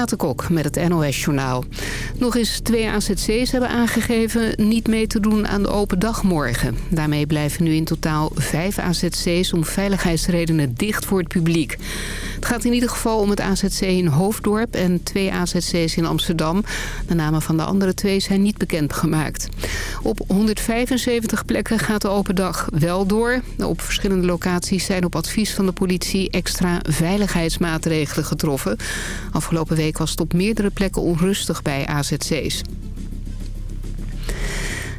Renate Kok met het NOS Journaal. Nog eens twee AZC's hebben aangegeven niet mee te doen aan de open dag morgen. Daarmee blijven nu in totaal vijf AZC's om veiligheidsredenen dicht voor het publiek. Het gaat in ieder geval om het AZC in Hoofddorp en twee AZC's in Amsterdam. De namen van de andere twee zijn niet bekendgemaakt. Op 175 plekken gaat de open dag wel door. Op verschillende locaties zijn op advies van de politie extra veiligheidsmaatregelen getroffen. Afgelopen week was het op meerdere plekken onrustig bij AZC's.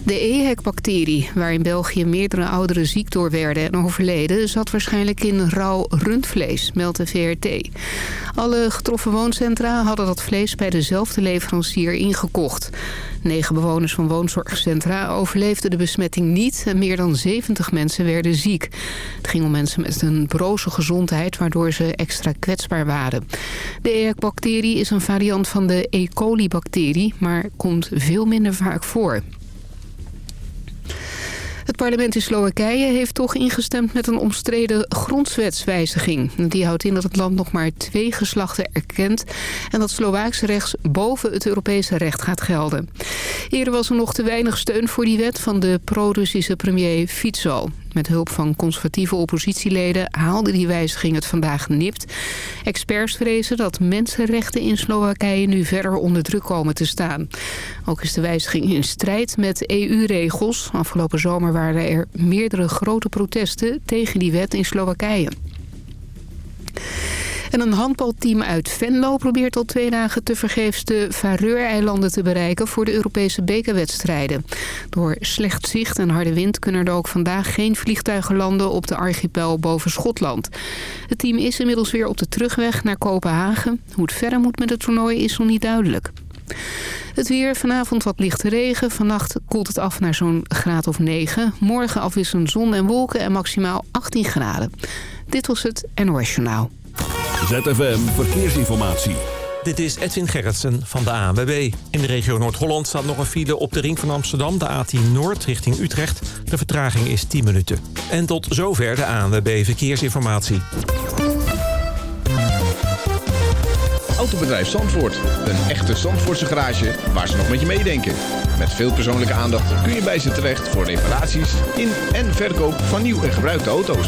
De EHEC-bacterie, waar in België meerdere ouderen ziek door werden en overleden... zat waarschijnlijk in rauw rundvlees, meldt de VRT. Alle getroffen wooncentra hadden dat vlees bij dezelfde leverancier ingekocht. Negen bewoners van woonzorgcentra overleefden de besmetting niet... en meer dan 70 mensen werden ziek. Het ging om mensen met een broze gezondheid... waardoor ze extra kwetsbaar waren. De EHEC-bacterie is een variant van de E. coli-bacterie... maar komt veel minder vaak voor. Het parlement in Slowakije heeft toch ingestemd met een omstreden grondwetswijziging. Die houdt in dat het land nog maar twee geslachten erkent... en dat Slovaakse rechts boven het Europese recht gaat gelden. Eerder was er nog te weinig steun voor die wet van de pro-Russische premier Fico. Met hulp van conservatieve oppositieleden haalde die wijziging het vandaag nipt. Experts vrezen dat mensenrechten in Slowakije nu verder onder druk komen te staan. Ook is de wijziging in strijd met EU-regels. Afgelopen zomer waren er meerdere grote protesten tegen die wet in Slowakije. En een handbalteam uit Venlo probeert al twee dagen te vergeefs de Faroe-eilanden te bereiken voor de Europese bekerwedstrijden. Door slecht zicht en harde wind kunnen er ook vandaag geen vliegtuigen landen op de archipel boven Schotland. Het team is inmiddels weer op de terugweg naar Kopenhagen. Hoe het verder moet met het toernooi is nog niet duidelijk. Het weer, vanavond wat lichte regen. Vannacht koelt het af naar zo'n graad of 9. Morgen afwisselend zon en wolken en maximaal 18 graden. Dit was het NOS Journaal. ZFM Verkeersinformatie. Dit is Edwin Gerritsen van de ANWB. In de regio Noord-Holland staat nog een file op de ring van Amsterdam... de A10 Noord richting Utrecht. De vertraging is 10 minuten. En tot zover de ANWB Verkeersinformatie. Autobedrijf Zandvoort. Een echte Zandvoortse garage waar ze nog met je meedenken. Met veel persoonlijke aandacht kun je bij ze terecht... voor reparaties in en verkoop van nieuw en gebruikte auto's.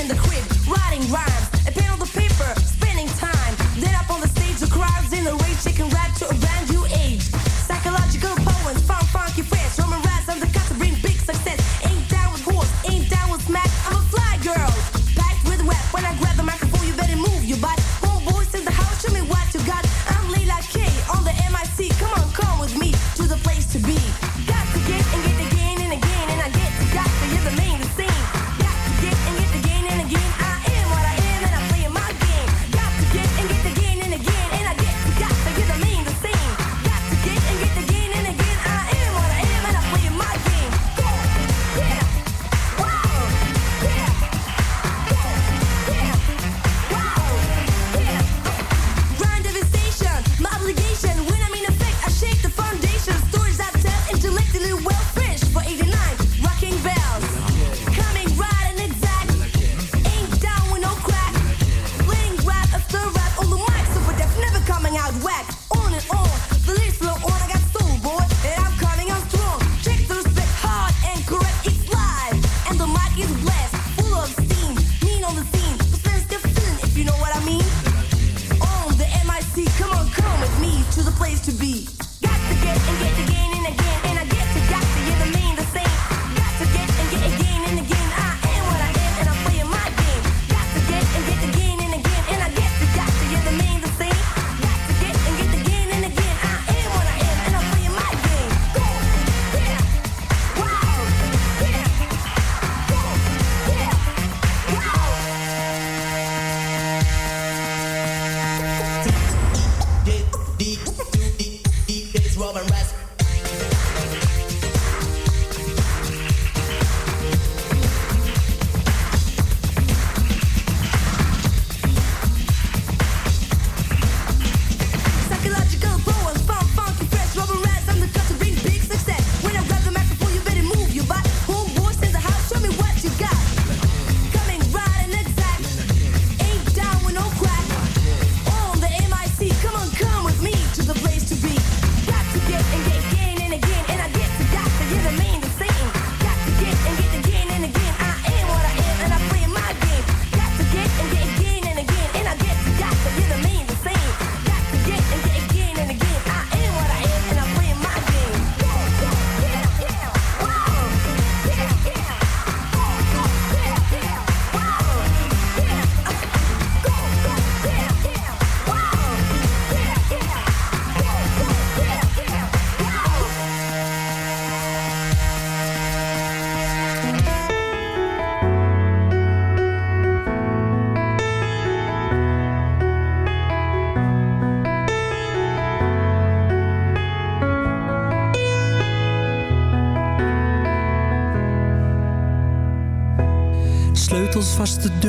In the crib, writing rhymes, a pen on the paper, spending time. Then up on the stage, the crowds in the rage, shaking rap to a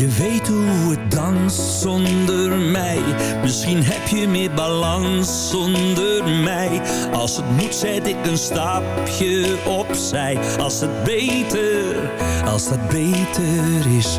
Je weten hoe het danst zonder mij? Misschien heb je meer balans zonder mij. Als het moet zet ik een stapje opzij. Als het beter, als dat beter is.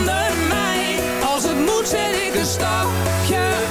zet ik een stapje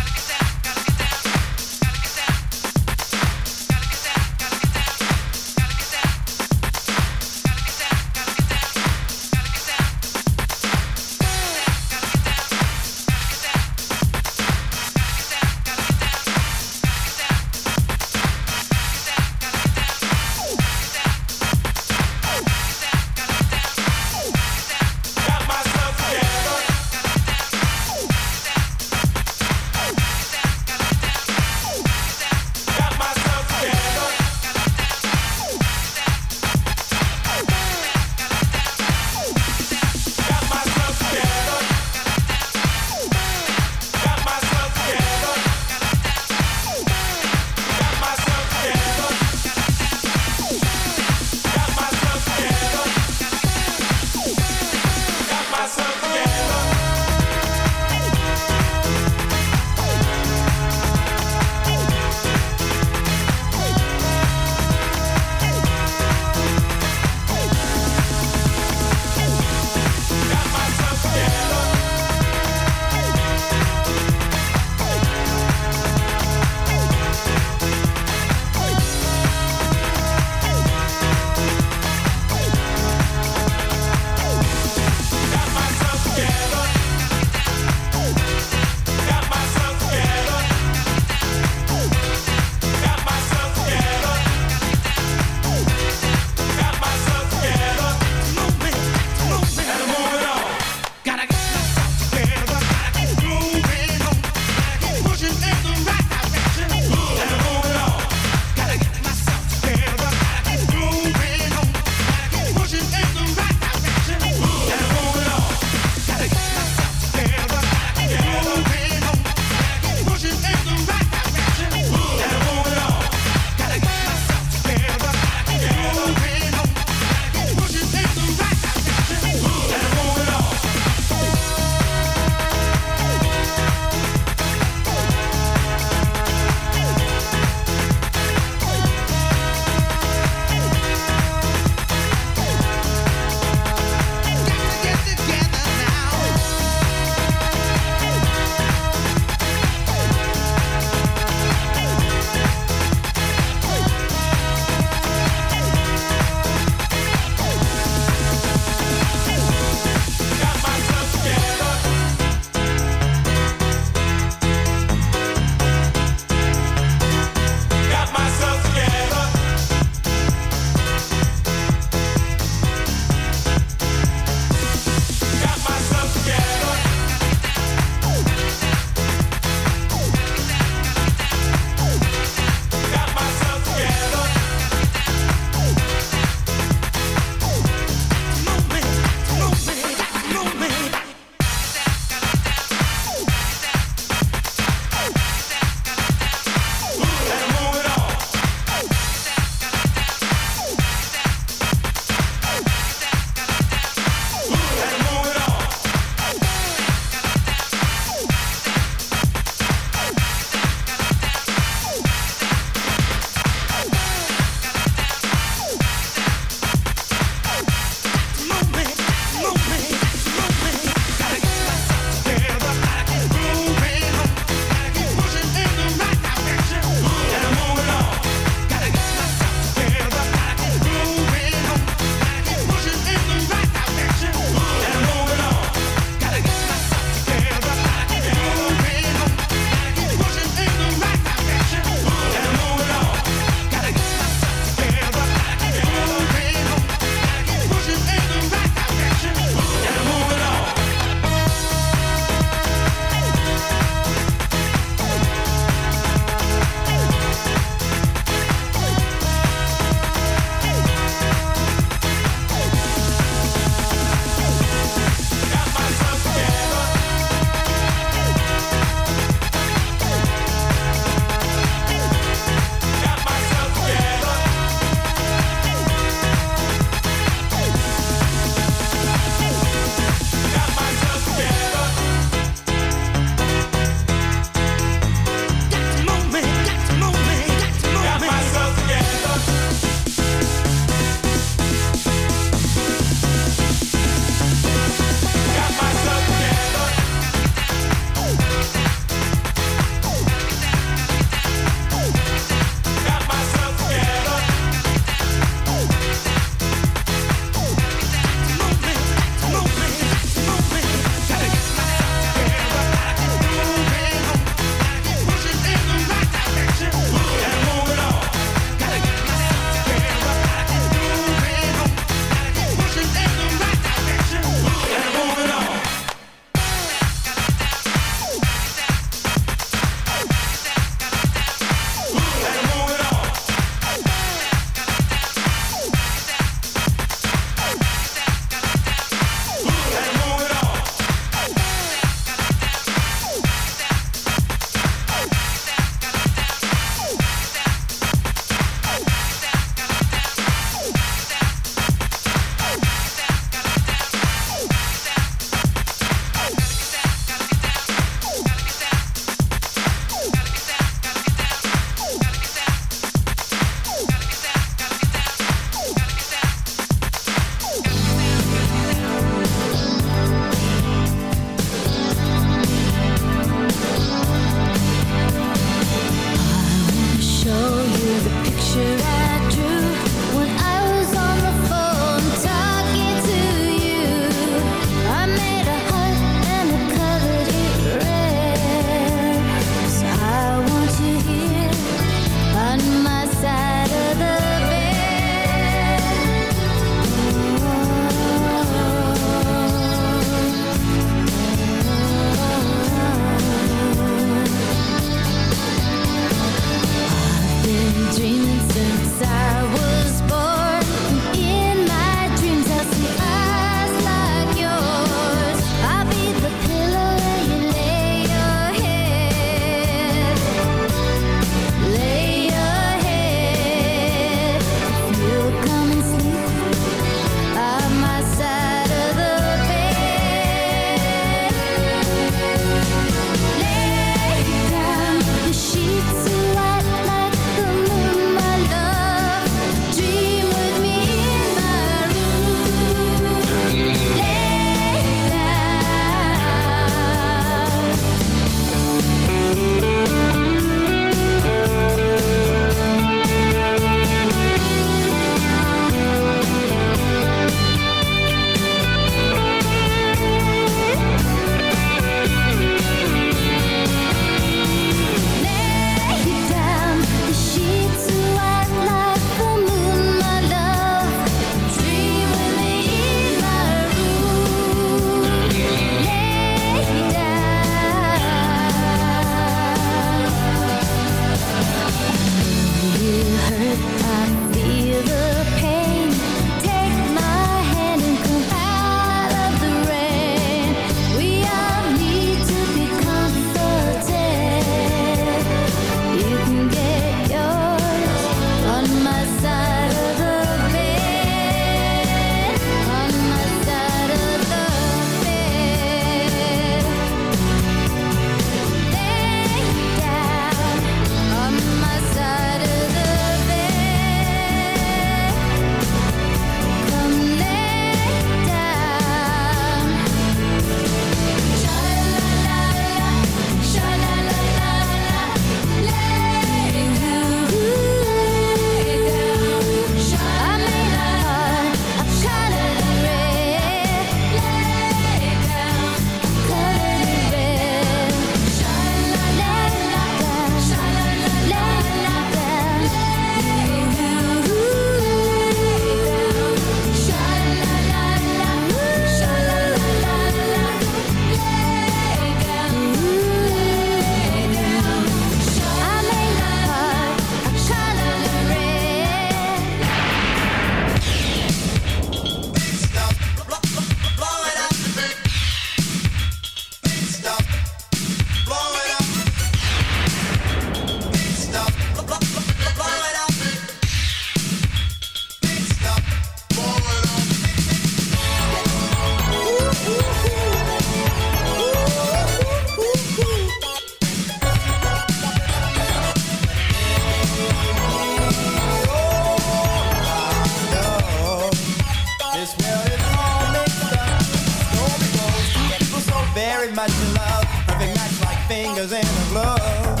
very much in love, perfect match like fingers in a glove.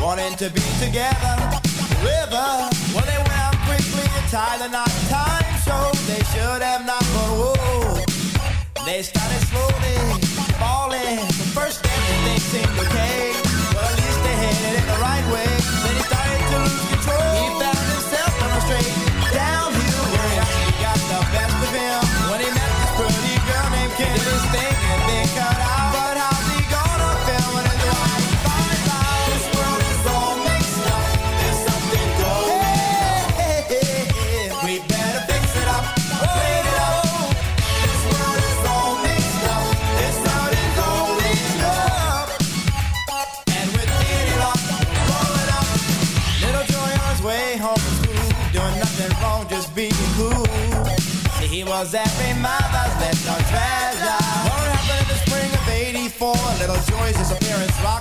Wanting to be together, river. Well, they went out quickly and tied the knot. Time showed they should have not, but whoa. They started slowly falling. The First everything seemed okay.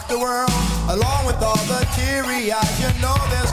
the world, along with all the teary eyes. You know there's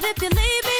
But if you leave me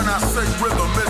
when I say rhythm,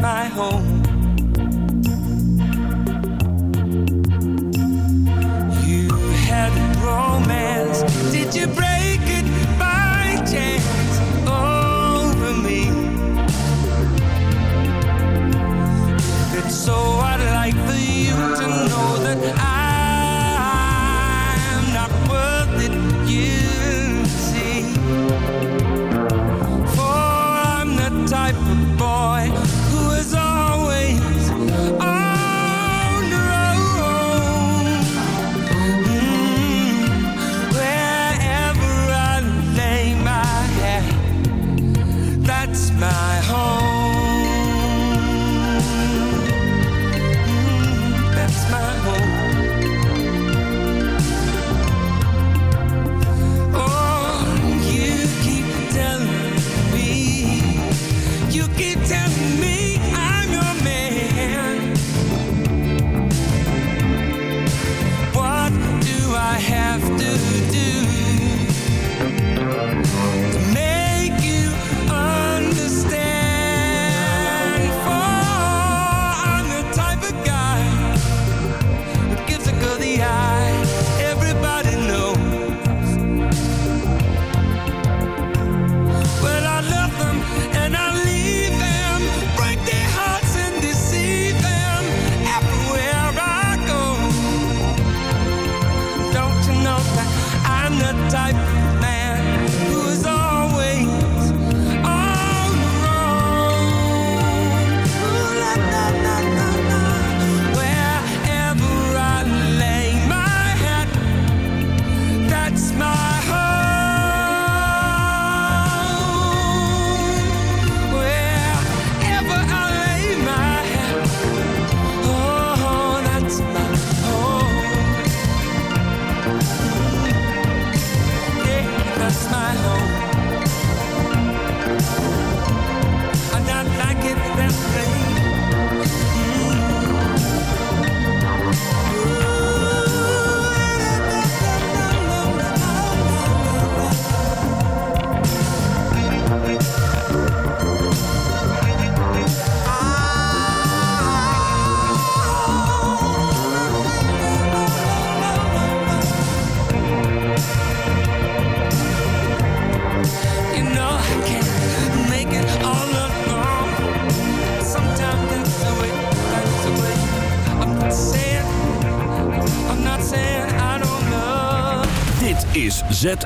my home. You had romance. Did you?